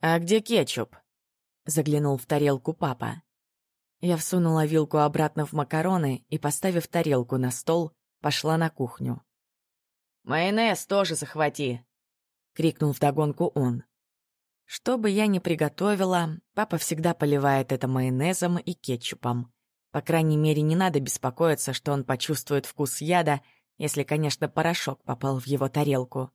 «А где кетчуп?» — заглянул в тарелку папа. Я всунула вилку обратно в макароны и, поставив тарелку на стол, пошла на кухню. «Майонез тоже захвати!» — крикнул вдогонку он. Что бы я ни приготовила, папа всегда поливает это майонезом и кетчупом. По крайней мере, не надо беспокоиться, что он почувствует вкус яда, если, конечно, порошок попал в его тарелку.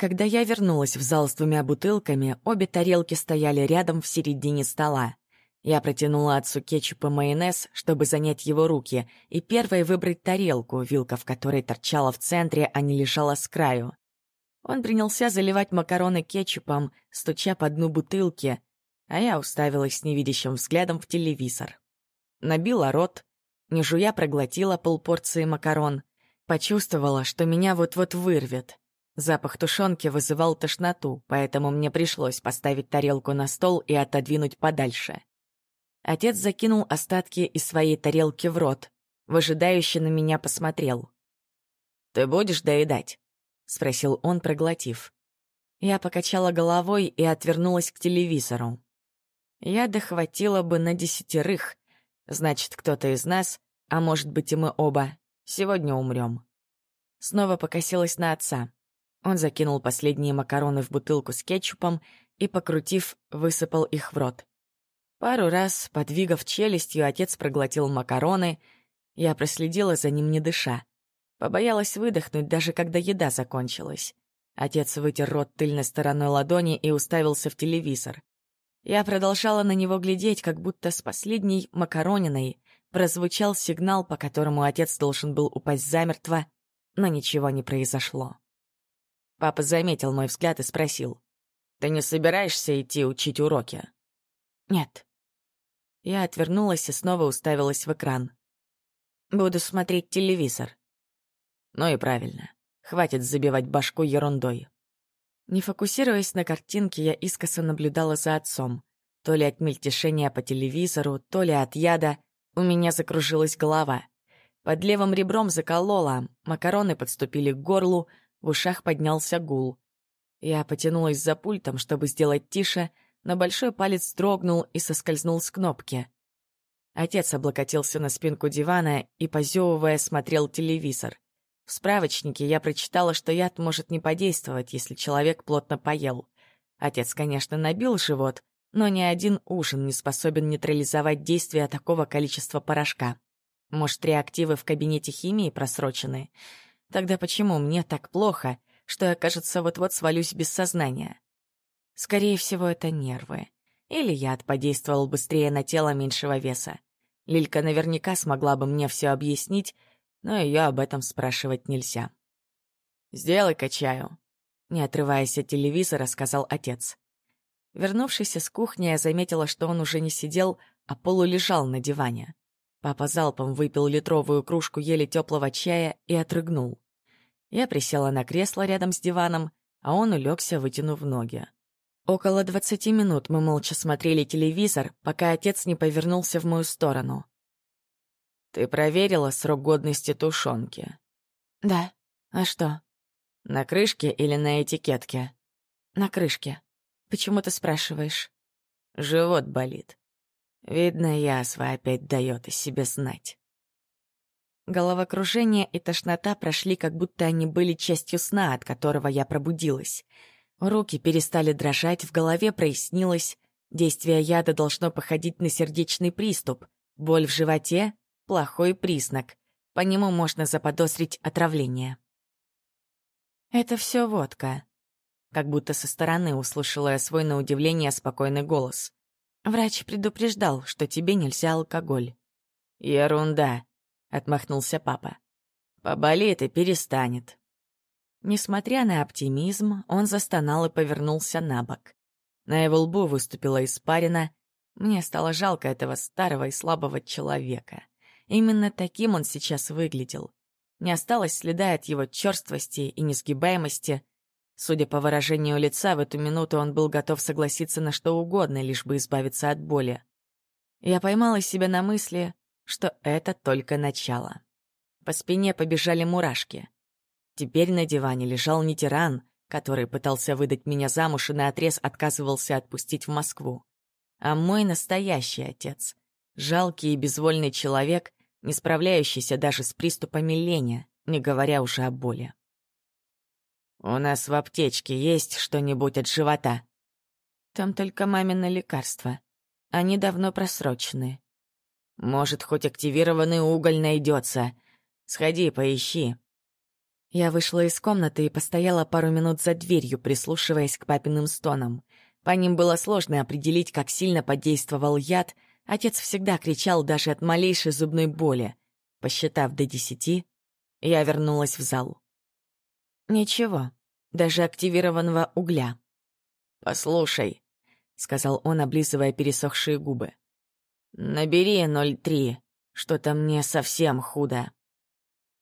Когда я вернулась в зал с двумя бутылками, обе тарелки стояли рядом в середине стола. Я протянула отцу кетчуп и майонез, чтобы занять его руки, и первой выбрать тарелку, вилка в которой торчала в центре, а не лежала с краю. Он принялся заливать макароны кетчупом, стуча по дну бутылки, а я уставилась с невидящим взглядом в телевизор. Набила рот, не жуя проглотила полпорции макарон, почувствовала, что меня вот-вот вырвет. Запах тушенки вызывал тошноту, поэтому мне пришлось поставить тарелку на стол и отодвинуть подальше. Отец закинул остатки из своей тарелки в рот, выжидающе на меня посмотрел. «Ты будешь доедать?» — спросил он, проглотив. Я покачала головой и отвернулась к телевизору. Я дохватила бы на десятерых. Значит, кто-то из нас, а может быть и мы оба, сегодня умрем. Снова покосилась на отца. Он закинул последние макароны в бутылку с кетчупом и, покрутив, высыпал их в рот. Пару раз, подвигав челюстью, отец проглотил макароны. Я проследила за ним, не дыша. Побоялась выдохнуть, даже когда еда закончилась. Отец вытер рот тыльной стороной ладони и уставился в телевизор. Я продолжала на него глядеть, как будто с последней макарониной прозвучал сигнал, по которому отец должен был упасть замертво, но ничего не произошло. Папа заметил мой взгляд и спросил. «Ты не собираешься идти учить уроки?» «Нет», я отвернулась и снова уставилась в экран. «Буду смотреть телевизор». «Ну и правильно. Хватит забивать башку ерундой». Не фокусируясь на картинке, я искоса наблюдала за отцом. То ли от мельтешения по телевизору, то ли от яда. У меня закружилась голова. Под левым ребром заколола, макароны подступили к горлу, в ушах поднялся гул. Я потянулась за пультом, чтобы сделать тише, но большой палец дрогнул и соскользнул с кнопки. Отец облокотился на спинку дивана и, позевывая, смотрел телевизор. В справочнике я прочитала, что яд может не подействовать, если человек плотно поел. Отец, конечно, набил живот, но ни один ужин не способен нейтрализовать действие такого количества порошка. Может, реактивы в кабинете химии просрочены? Тогда почему мне так плохо, что я, кажется, вот-вот свалюсь без сознания? Скорее всего, это нервы. Или яд подействовал быстрее на тело меньшего веса. Лилька наверняка смогла бы мне все объяснить, но ее об этом спрашивать нельзя. «Сделай-ка чаю», — не отрываясь от телевизора, сказал отец. Вернувшись из кухни, я заметила, что он уже не сидел, а полулежал на диване. Папа залпом выпил литровую кружку еле теплого чая и отрыгнул. Я присела на кресло рядом с диваном, а он улегся, вытянув ноги. Около двадцати минут мы молча смотрели телевизор, пока отец не повернулся в мою сторону. «Ты проверила срок годности тушенки?» «Да. А что?» «На крышке или на этикетке?» «На крышке. Почему ты спрашиваешь?» «Живот болит. Видно, язва опять дает о себе знать». Головокружение и тошнота прошли, как будто они были частью сна, от которого я пробудилась — Руки перестали дрожать, в голове прояснилось. Действие яда должно походить на сердечный приступ. Боль в животе — плохой признак. По нему можно заподозрить отравление. «Это все водка», — как будто со стороны услышала я свой на удивление спокойный голос. «Врач предупреждал, что тебе нельзя алкоголь». «Ерунда», — отмахнулся папа. «Поболит и перестанет. Несмотря на оптимизм, он застонал и повернулся на бок. На его лбу выступила испарина. Мне стало жалко этого старого и слабого человека. Именно таким он сейчас выглядел. Не осталось следа от его черствости и несгибаемости. Судя по выражению лица, в эту минуту он был готов согласиться на что угодно, лишь бы избавиться от боли. Я поймала себя на мысли, что это только начало. По спине побежали мурашки — Теперь на диване лежал не тиран, который пытался выдать меня замуж и наотрез отказывался отпустить в Москву. А мой настоящий отец — жалкий и безвольный человек, не справляющийся даже с приступами лени, не говоря уже о боли. «У нас в аптечке есть что-нибудь от живота?» «Там только мамино лекарство. Они давно просрочены». «Может, хоть активированный уголь найдется. Сходи, поищи». Я вышла из комнаты и постояла пару минут за дверью, прислушиваясь к папиным стонам. По ним было сложно определить, как сильно подействовал яд. Отец всегда кричал даже от малейшей зубной боли. Посчитав до десяти, я вернулась в зал. Ничего, даже активированного угля. «Послушай», — сказал он, облизывая пересохшие губы. «Набери 03, что-то мне совсем худо».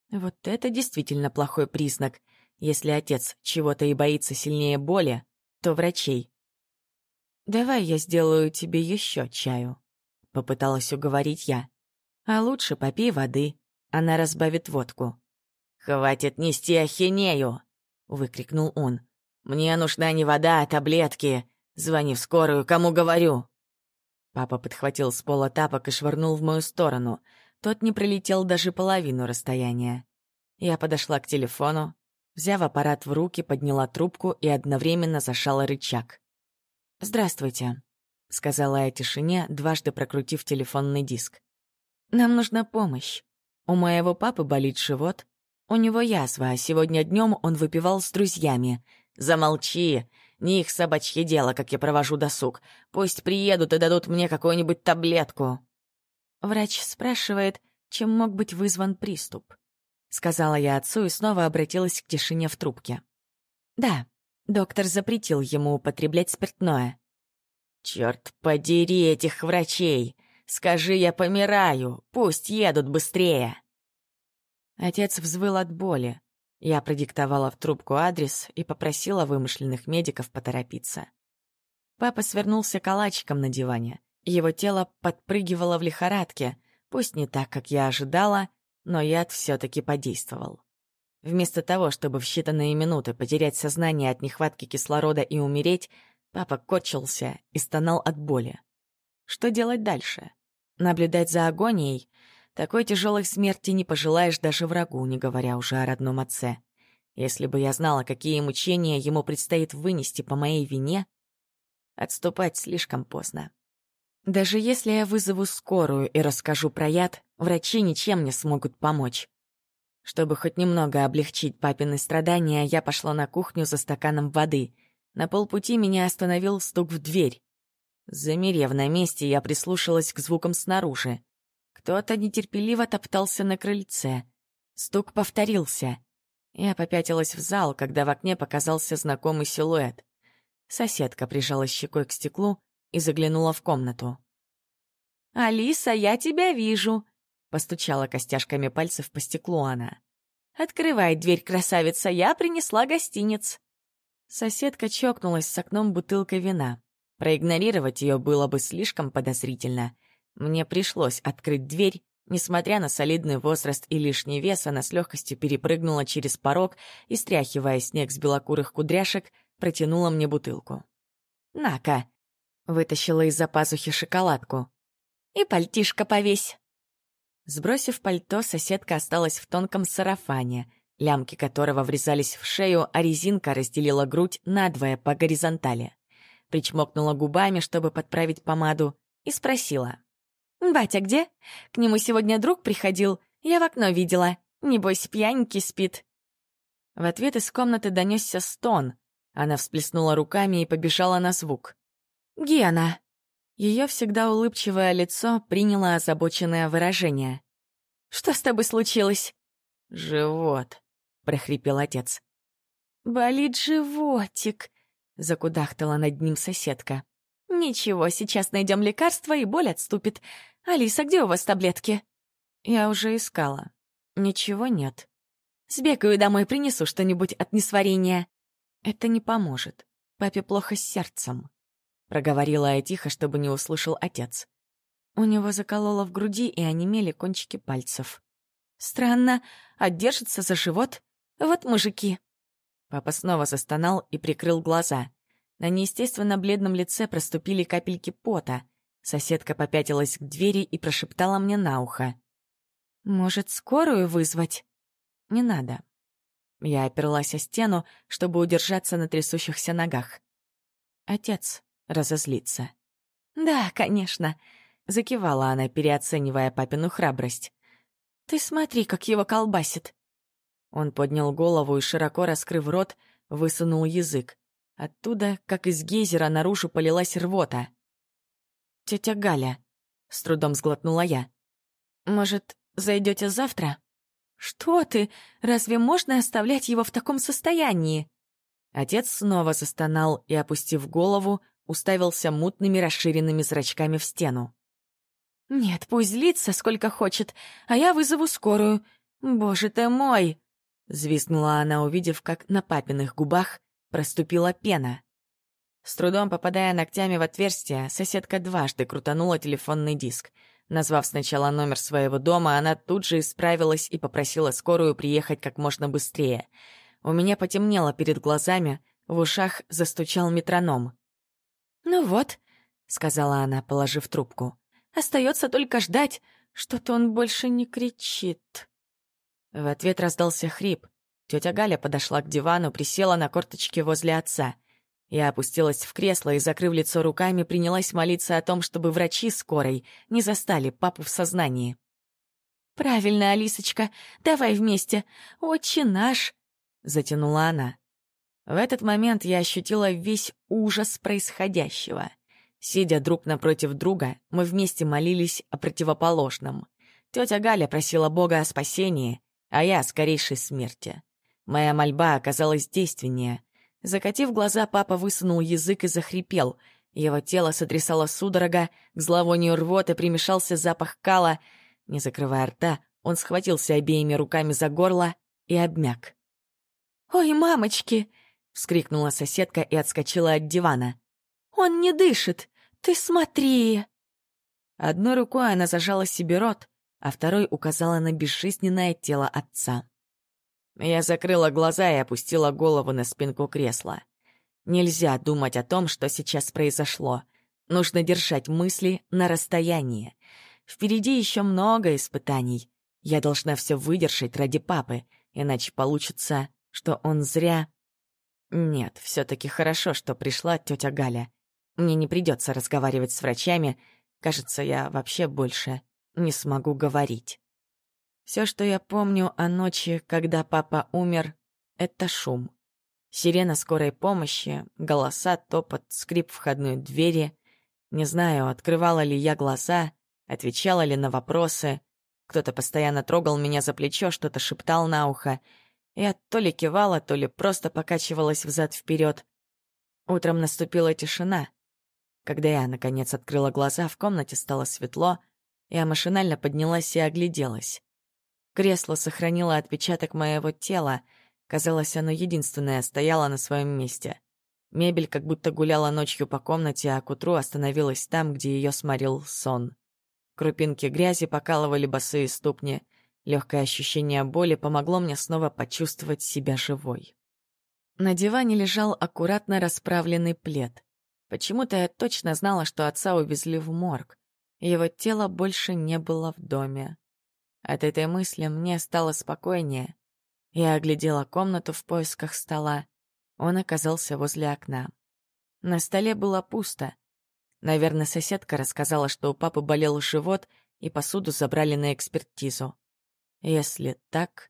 Вот это действительно плохой признак. Если отец чего-то и боится сильнее боли, то врачей. «Давай я сделаю тебе еще чаю», — попыталась уговорить я. «А лучше попей воды, она разбавит водку». «Хватит нести ахинею!» — выкрикнул он. «Мне нужна не вода, а таблетки. Звони в скорую, кому говорю!» Папа подхватил с пола тапок и швырнул в мою сторону. Тот не пролетел даже половину расстояния. Я подошла к телефону, взяв аппарат в руки, подняла трубку и одновременно зашала рычаг. «Здравствуйте», — сказала я тишине, дважды прокрутив телефонный диск. «Нам нужна помощь. У моего папы болит живот, у него язва, а сегодня днем он выпивал с друзьями. Замолчи! Не их собачье дело, как я провожу досуг. Пусть приедут и дадут мне какую-нибудь таблетку. Врач спрашивает, чем мог быть вызван приступ. Сказала я отцу и снова обратилась к тишине в трубке. Да, доктор запретил ему употреблять спиртное. Черт подери этих врачей! Скажи, я помираю, пусть едут быстрее. Отец взвыл от боли. Я продиктовала в трубку адрес и попросила вымышленных медиков поторопиться. Папа свернулся калачиком на диване. Его тело подпрыгивало в лихорадке, пусть не так, как я ожидала, но яд все-таки подействовал. Вместо того, чтобы в считанные минуты потерять сознание от нехватки кислорода и умереть, папа корчился и стонал от боли. Что делать дальше? Наблюдать за агонией такой тяжелой смерти не пожелаешь даже врагу, не говоря уже о родном отце. Если бы я знала, какие мучения ему предстоит вынести по моей вине, отступать слишком поздно. Даже если я вызову скорую и расскажу про яд, врачи ничем не смогут помочь. Чтобы хоть немного облегчить папины страдания, я пошла на кухню за стаканом воды. На полпути меня остановил стук в дверь. Замерев на месте, я прислушалась к звукам снаружи. Кто-то нетерпеливо топтался на крыльце. Стук повторился. Я попятилась в зал, когда в окне показался знакомый силуэт. Соседка прижала щекой к стеклу и заглянула в комнату. «Алиса, я тебя вижу!» — постучала костяшками пальцев по стеклу она. «Открывай дверь, красавица, я принесла гостиниц!» Соседка чокнулась с окном бутылкой вина. Проигнорировать ее было бы слишком подозрительно — мне пришлось открыть дверь. Несмотря на солидный возраст и лишний вес, она с легкостью перепрыгнула через порог и, стряхивая снег с белокурых кудряшек, протянула мне бутылку. «На-ка!» — вытащила из-за пазухи шоколадку. «И пальтишко повесь!» Сбросив пальто, соседка осталась в тонком сарафане, лямки которого врезались в шею, а резинка разделила грудь надвое по горизонтали. Причмокнула губами, чтобы подправить помаду, и спросила. «Батя где? К нему сегодня друг приходил. Я в окно видела. Небось, пьяненький спит». В ответ из комнаты донесся стон. Она всплеснула руками и побежала на звук. «Гена!» Ее всегда улыбчивое лицо приняло озабоченное выражение. «Что с тобой случилось?» «Живот», — прохрипел отец. «Болит животик», — закудахтала над ним соседка. «Ничего, сейчас найдем лекарство, и боль отступит. «Алиса, где у вас таблетки?» «Я уже искала. Ничего нет. Сбегаю домой, принесу что-нибудь от несварения». «Это не поможет. Папе плохо с сердцем», — проговорила я тихо, чтобы не услышал отец. У него закололо в груди и онемели кончики пальцев. «Странно, а держится за живот? Вот мужики». Папа снова застонал и прикрыл глаза. На неестественно бледном лице проступили капельки пота. Соседка попятилась к двери и прошептала мне на ухо. «Может, скорую вызвать?» «Не надо». Я оперлась о стену, чтобы удержаться на трясущихся ногах. Отец разозлится. «Да, конечно», — закивала она, переоценивая папину храбрость. «Ты смотри, как его колбасит». Он поднял голову и, широко раскрыв рот, высунул язык. Оттуда, как из гейзера, наружу полилась рвота. «Тетя Галя», — с трудом сглотнула я. «Может, зайдете завтра?» «Что ты? Разве можно оставлять его в таком состоянии?» Отец снова застонал и, опустив голову, уставился мутными расширенными зрачками в стену. «Нет, пусть злится сколько хочет, а я вызову скорую. Боже ты мой!» Звизгнула она, увидев, как на папиных губах проступила пена. С трудом попадая ногтями в отверстие, соседка дважды крутанула телефонный диск. Назвав сначала номер своего дома, она тут же исправилась и попросила скорую приехать как можно быстрее. У меня потемнело перед глазами, в ушах застучал метроном. «Ну вот», — сказала она, положив трубку, — «остается только ждать, что-то он больше не кричит». В ответ раздался хрип. Тетя Галя подошла к дивану, присела на корточки возле отца. Я опустилась в кресло и, закрыв лицо руками, принялась молиться о том, чтобы врачи скорой не застали папу в сознании. «Правильно, Алисочка, давай вместе. Отче наш!» — затянула она. В этот момент я ощутила весь ужас происходящего. Сидя друг напротив друга, мы вместе молились о противоположном. Тетя Галя просила Бога о спасении, а я о скорейшей смерти. Моя мольба оказалась действеннее. Закатив глаза, папа высунул язык и захрипел. Его тело сотрясало судорога, к зловонию рвоты примешался запах кала. Не закрывая рта, он схватился обеими руками за горло и обмяк. «Ой, мамочки!» — вскрикнула соседка и отскочила от дивана. «Он не дышит! Ты смотри!» Одной рукой она зажала себе рот, а второй указала на безжизненное тело отца. Я закрыла глаза и опустила голову на спинку кресла. Нельзя думать о том, что сейчас произошло. Нужно держать мысли на расстоянии. Впереди еще много испытаний. Я должна все выдержать ради папы, иначе получится, что он зря... Нет, все-таки хорошо, что пришла тетя Галя. Мне не придется разговаривать с врачами. Кажется, я вообще больше не смогу говорить. Все, что я помню о ночи, когда папа умер, — это шум. Сирена скорой помощи, голоса, топот, скрип входной двери. Не знаю, открывала ли я глаза, отвечала ли на вопросы. Кто-то постоянно трогал меня за плечо, что-то шептал на ухо. Я то ли кивала, то ли просто покачивалась взад-вперед. Утром наступила тишина. Когда я, наконец, открыла глаза, в комнате стало светло — я машинально поднялась и огляделась. Кресло сохранило отпечаток моего тела. Казалось, оно единственное стояло на своем месте. Мебель как будто гуляла ночью по комнате, а к утру остановилась там, где ее сморил сон. Крупинки грязи покалывали босые ступни. Легкое ощущение боли помогло мне снова почувствовать себя живой. На диване лежал аккуратно расправленный плед. Почему-то я точно знала, что отца увезли в морг. Его тело больше не было в доме. От этой мысли мне стало спокойнее. Я оглядела комнату в поисках стола. Он оказался возле окна. На столе было пусто. Наверное, соседка рассказала, что у папы болел живот, и посуду забрали на экспертизу. Если так,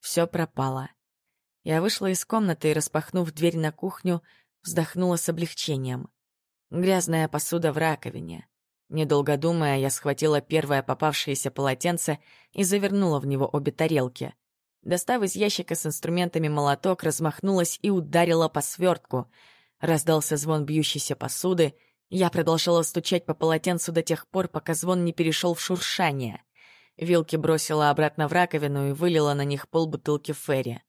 все пропало. Я вышла из комнаты и, распахнув дверь на кухню, вздохнула с облегчением. Грязная посуда в раковине. Недолго думая, я схватила первое попавшееся полотенце и завернула в него обе тарелки. Достав из ящика с инструментами молоток, размахнулась и ударила по свертку. Раздался звон бьющейся посуды. Я продолжала стучать по полотенцу до тех пор, пока звон не перешел в шуршание. Вилки бросила обратно в раковину и вылила на них полбутылки ферри.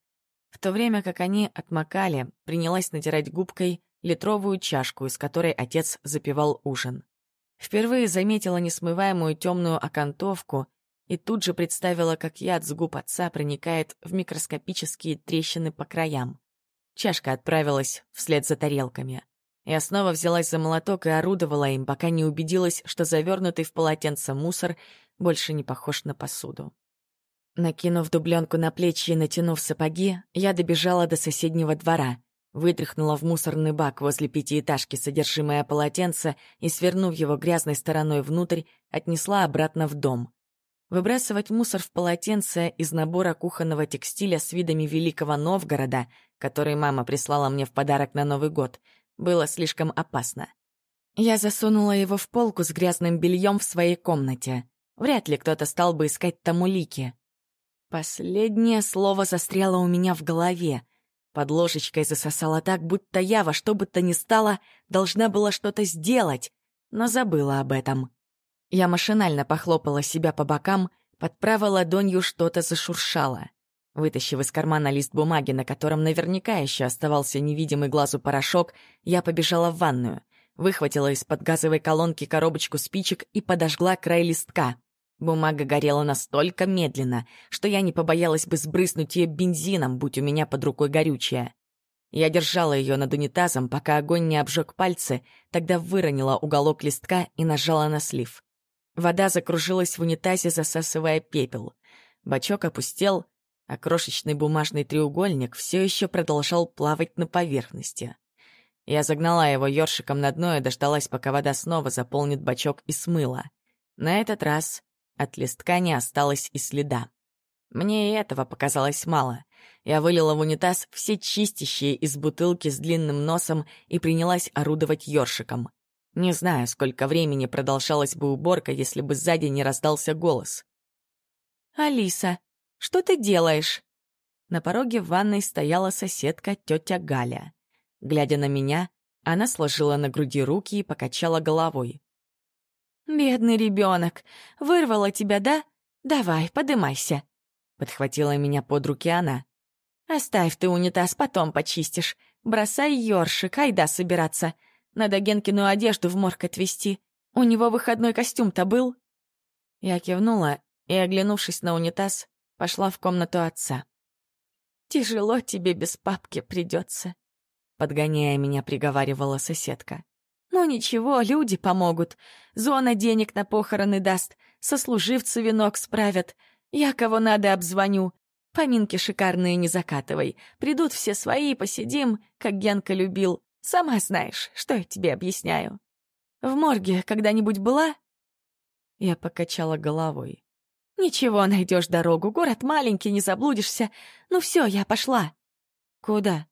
В то время как они отмокали, принялась натирать губкой литровую чашку, из которой отец запивал ужин. Впервые заметила несмываемую темную окантовку и тут же представила, как яд с губ отца проникает в микроскопические трещины по краям. Чашка отправилась вслед за тарелками. Я снова взялась за молоток и орудовала им, пока не убедилась, что завернутый в полотенце мусор больше не похож на посуду. Накинув дубленку на плечи и натянув сапоги, я добежала до соседнего двора, вытряхнула в мусорный бак возле пятиэтажки содержимое полотенце и, свернув его грязной стороной внутрь, отнесла обратно в дом. Выбрасывать мусор в полотенце из набора кухонного текстиля с видами Великого Новгорода, который мама прислала мне в подарок на Новый год, было слишком опасно. Я засунула его в полку с грязным бельем в своей комнате. Вряд ли кто-то стал бы искать там улики. Последнее слово застряло у меня в голове. Под ложечкой засосало так, будто я во что бы то ни стало должна была что-то сделать, но забыла об этом. Я машинально похлопала себя по бокам, под правой ладонью что-то зашуршало. Вытащив из кармана лист бумаги, на котором наверняка еще оставался невидимый глазу порошок, я побежала в ванную, выхватила из-под газовой колонки коробочку спичек и подожгла край листка. Бумага горела настолько медленно, что я не побоялась бы сбрызнуть ее бензином, будь у меня под рукой горючее. Я держала ее над унитазом, пока огонь не обжег пальцы, тогда выронила уголок листка и нажала на слив. Вода закружилась в унитазе, засасывая пепел. Бачок опустел, а крошечный бумажный треугольник все еще продолжал плавать на поверхности. Я загнала его ёршиком на дно и дождалась, пока вода снова заполнит бачок и смыла. На этот раз от листка не осталось и следа. Мне и этого показалось мало. Я вылила в унитаз все чистящие из бутылки с длинным носом и принялась орудовать ёршиком. Не знаю, сколько времени продолжалась бы уборка, если бы сзади не раздался голос. «Алиса, что ты делаешь?» На пороге в ванной стояла соседка тетя Галя. Глядя на меня, она сложила на груди руки и покачала головой. «Бедный ребенок, вырвала тебя, да? Давай, подымайся!» Подхватила меня под руки она. «Оставь ты унитаз, потом почистишь. Бросай ёршик, айда собираться. Надо Генкину одежду в морг отвезти. У него выходной костюм-то был?» Я кивнула и, оглянувшись на унитаз, пошла в комнату отца. «Тяжело тебе без папки придется», — подгоняя меня, приговаривала соседка. «Ну ничего, люди помогут. Зона денег на похороны даст, сослуживцы венок справят. Я кого надо обзвоню. Поминки шикарные не закатывай. Придут все свои, посидим, как Генка любил. Сама знаешь, что я тебе объясняю. В морге когда-нибудь была?» Я покачала головой. «Ничего, найдешь дорогу. Город маленький, не заблудишься. Ну все, я пошла». «Куда?»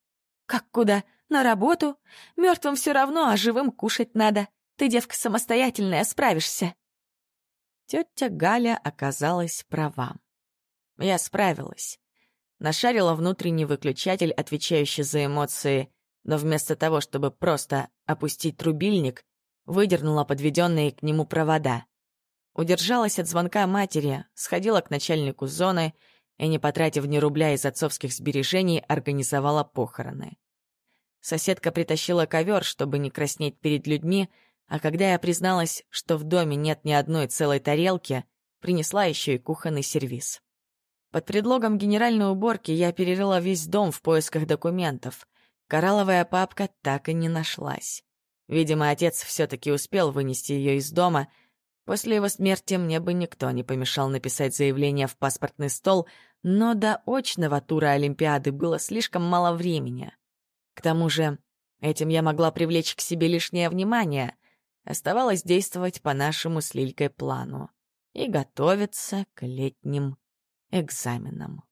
«Как куда? На работу? Мертвым все равно, а живым кушать надо. Ты, девка самостоятельная, справишься». Тетя Галя оказалась права. Я справилась. Нашарила внутренний выключатель, отвечающий за эмоции, но вместо того, чтобы просто опустить трубильник, выдернула подведенные к нему провода. Удержалась от звонка матери, сходила к начальнику зоны и, не потратив ни рубля из отцовских сбережений, организовала похороны. Соседка притащила ковер, чтобы не краснеть перед людьми, а когда я призналась, что в доме нет ни одной целой тарелки, принесла еще и кухонный сервиз. Под предлогом генеральной уборки я перерыла весь дом в поисках документов. Коралловая папка так и не нашлась. Видимо, отец все-таки успел вынести ее из дома. После его смерти мне бы никто не помешал написать заявление в паспортный стол, но до очного тура Олимпиады было слишком мало времени. К тому же, этим я могла привлечь к себе лишнее внимание. Оставалось действовать по нашему с Лилькой плану и готовиться к летним экзаменам.